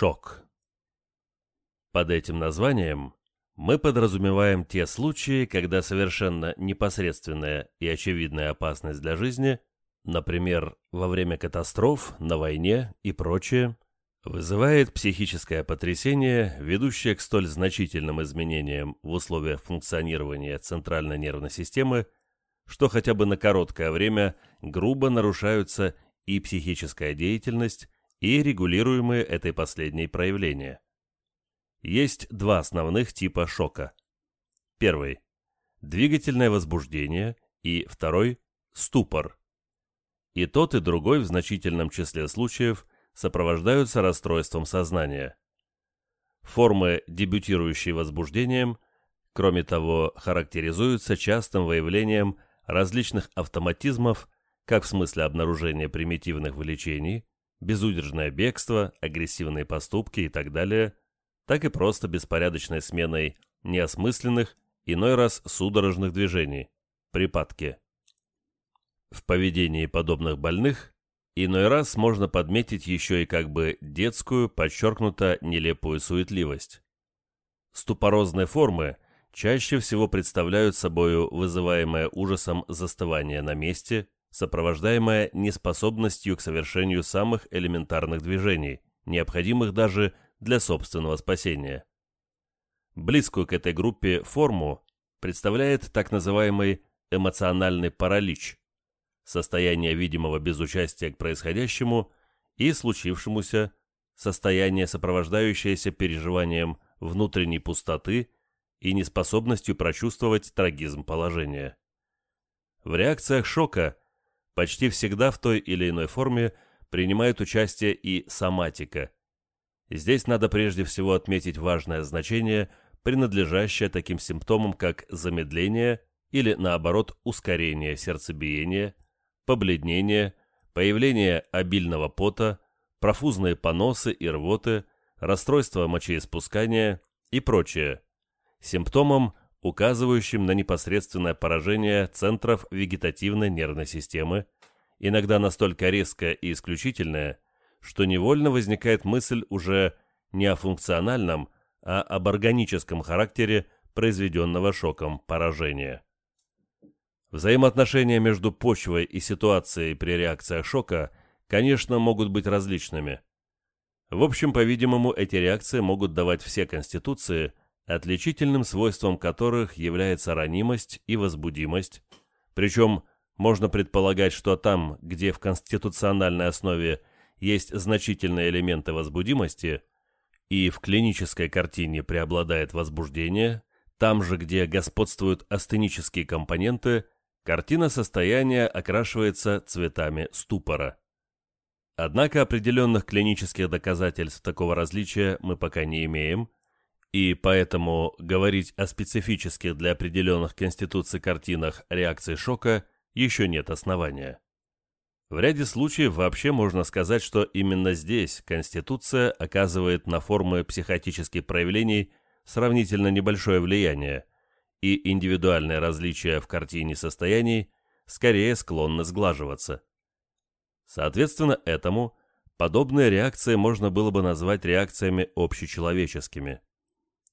Шок. Под этим названием мы подразумеваем те случаи, когда совершенно непосредственная и очевидная опасность для жизни, например, во время катастроф, на войне и прочее, вызывает психическое потрясение, ведущее к столь значительным изменениям в условиях функционирования центральной нервной системы, что хотя бы на короткое время грубо нарушаются и психическая деятельность, и регулируемые этой последней проявления. Есть два основных типа шока. Первый – двигательное возбуждение, и второй – ступор. И тот, и другой в значительном числе случаев сопровождаются расстройством сознания. Формы, дебютирующие возбуждением, кроме того, характеризуются частым выявлением различных автоматизмов как в смысле обнаружения примитивных влечений, безудержное бегство, агрессивные поступки и так далее, так и просто беспорядочной сменой неосмысленных, иной раз судорожных движений, припадки. В поведении подобных больных иной раз можно подметить еще и как бы детскую, подчеркнуто нелепую суетливость. Ступорозные формы чаще всего представляют собою вызываемое ужасом застывание на месте – сопровождаемая неспособностью к совершению самых элементарных движений, необходимых даже для собственного спасения. Близкую к этой группе форму представляет так называемый эмоциональный паралич, состояние видимого безучастия к происходящему и случившемуся, состояние, сопровождающееся переживанием внутренней пустоты и неспособностью прочувствовать трагизм положения. В реакциях шока почти всегда в той или иной форме принимает участие и соматика. Здесь надо прежде всего отметить важное значение, принадлежащее таким симптомам, как замедление или, наоборот, ускорение сердцебиения, побледнение, появление обильного пота, профузные поносы и рвоты, расстройство мочеиспускания и прочее. Симптомам, указывающим на непосредственное поражение центров вегетативной нервной системы, иногда настолько резкое и исключительное, что невольно возникает мысль уже не о функциональном, а об органическом характере произведенного шоком поражения. Взаимоотношения между почвой и ситуацией при реакциях шока, конечно, могут быть различными. В общем, по-видимому, эти реакции могут давать все конституции, отличительным свойством которых является ранимость и возбудимость, причем можно предполагать, что там, где в конституциональной основе есть значительные элементы возбудимости, и в клинической картине преобладает возбуждение, там же, где господствуют астенические компоненты, картина состояния окрашивается цветами ступора. Однако определенных клинических доказательств такого различия мы пока не имеем – и поэтому говорить о специфических для определенных конституций картинах реакции шока еще нет основания. В ряде случаев вообще можно сказать, что именно здесь Конституция оказывает на формы психотических проявлений сравнительно небольшое влияние, и индивидуальные различия в картине состояний скорее склонны сглаживаться. Соответственно этому, подобные реакции можно было бы назвать реакциями общечеловеческими.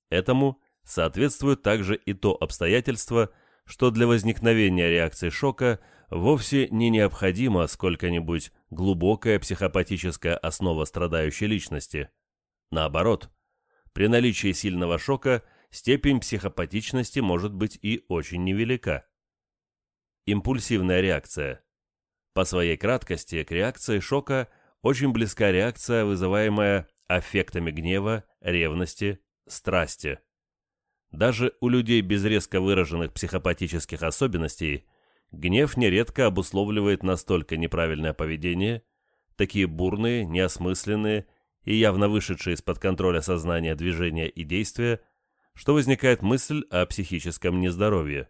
Этому соответствует также и то обстоятельство, что для возникновения реакции шока вовсе не необходима сколько-нибудь глубокая психопатическая основа страдающей личности. Наоборот, при наличии сильного шока степень психопатичности может быть и очень невелика. Импульсивная реакция. По своей краткости к реакции шока очень близка реакция, вызываемая аффектами гнева, ревности, страсти. Даже у людей без резко выраженных психопатических особенностей гнев нередко обусловливает настолько неправильное поведение, такие бурные, неосмысленные и явно вышедшие из-под контроля сознания движения и действия, что возникает мысль о психическом нездоровье.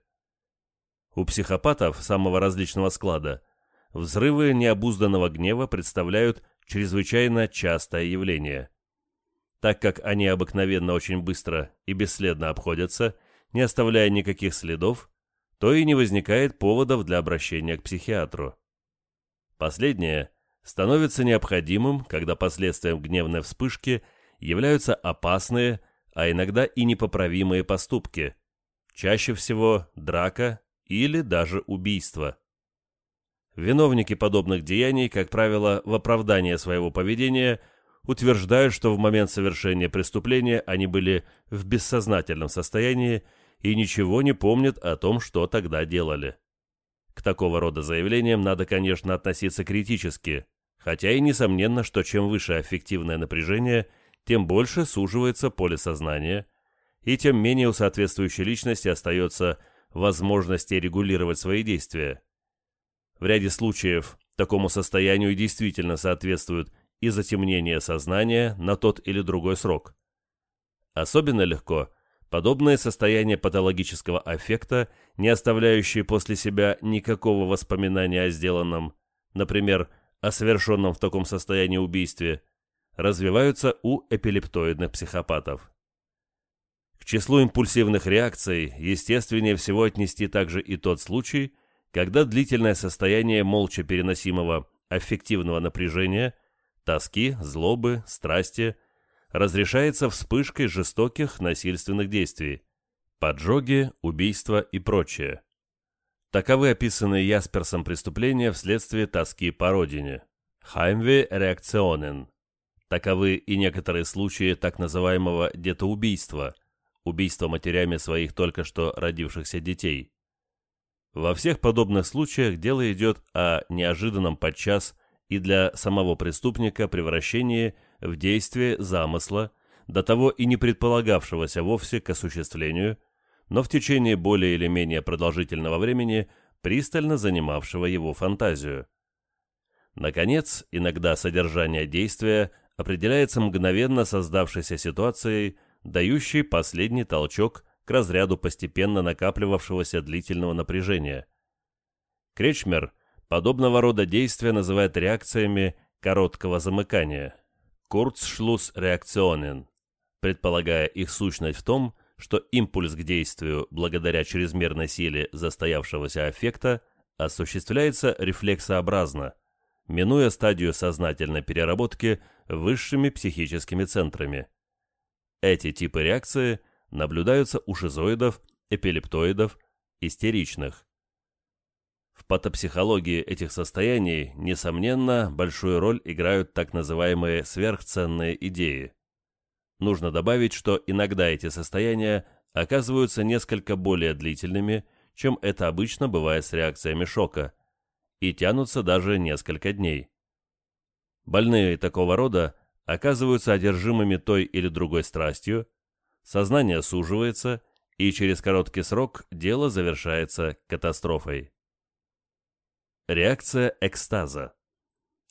У психопатов самого различного склада взрывы необузданного гнева представляют чрезвычайно частое явление – так как они обыкновенно очень быстро и бесследно обходятся, не оставляя никаких следов, то и не возникает поводов для обращения к психиатру. Последнее становится необходимым, когда последствием гневной вспышки являются опасные, а иногда и непоправимые поступки, чаще всего драка или даже убийство. Виновники подобных деяний, как правило, в оправдание своего поведения утверждают, что в момент совершения преступления они были в бессознательном состоянии и ничего не помнят о том, что тогда делали. К такого рода заявлениям надо, конечно, относиться критически, хотя и несомненно, что чем выше аффективное напряжение, тем больше суживается поле сознания, и тем менее у соответствующей личности остается возможности регулировать свои действия. В ряде случаев такому состоянию действительно соответствует и затемнение сознания на тот или другой срок. Особенно легко подобное состояние патологического аффекта, не оставляющие после себя никакого воспоминания о сделанном, например, о совершенном в таком состоянии убийстве, развиваются у эпилептоидных психопатов. К числу импульсивных реакций естественнее всего отнести также и тот случай, когда длительное состояние молча переносимого аффективного напряжения, тоски, злобы, страсти разрешается вспышкой жестоких насильственных действий, поджоги, убийства и прочее. Таковы описанные Ясперсом преступления вследствие тоски по родине. Heimweh Reaktionen. Таковы и некоторые случаи так называемого детоубийства, убийства матерями своих только что родившихся детей. Во всех подобных случаях дело идет о неожиданном подчас и для самого преступника превращении в действие замысла, до того и не предполагавшегося вовсе к осуществлению, но в течение более или менее продолжительного времени пристально занимавшего его фантазию. Наконец, иногда содержание действия определяется мгновенно создавшейся ситуацией, дающей последний толчок к разряду постепенно накапливавшегося длительного напряжения. Кречмер подобного рода действия называет реакциями короткого замыкания – Kurzschlussreaktionen, предполагая их сущность в том, что импульс к действию благодаря чрезмерной силе застоявшегося аффекта осуществляется рефлексообразно, минуя стадию сознательной переработки высшими психическими центрами. Эти типы реакции наблюдаются у шизоидов, эпилептоидов, истеричных. В патопсихологии этих состояний, несомненно, большую роль играют так называемые сверхценные идеи. Нужно добавить, что иногда эти состояния оказываются несколько более длительными, чем это обычно бывает с реакциями шока, и тянутся даже несколько дней. Больные такого рода оказываются одержимыми той или другой страстью, сознание суживается, и через короткий срок дело завершается катастрофой. Реакция экстаза.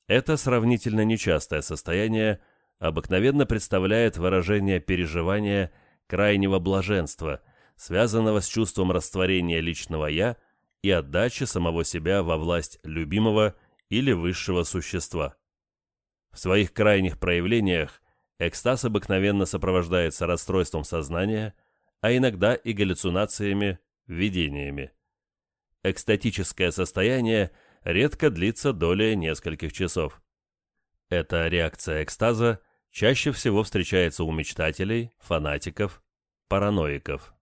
Это сравнительно нечастое состояние, обыкновенно представляет выражение переживания крайнего блаженства, связанного с чувством растворения личного «я» и отдачи самого себя во власть любимого или высшего существа. В своих крайних проявлениях экстаз обыкновенно сопровождается расстройством сознания, а иногда и галлюцинациями, видениями. Экстатическое состояние редко длится долей нескольких часов. Эта реакция экстаза чаще всего встречается у мечтателей, фанатиков, параноиков.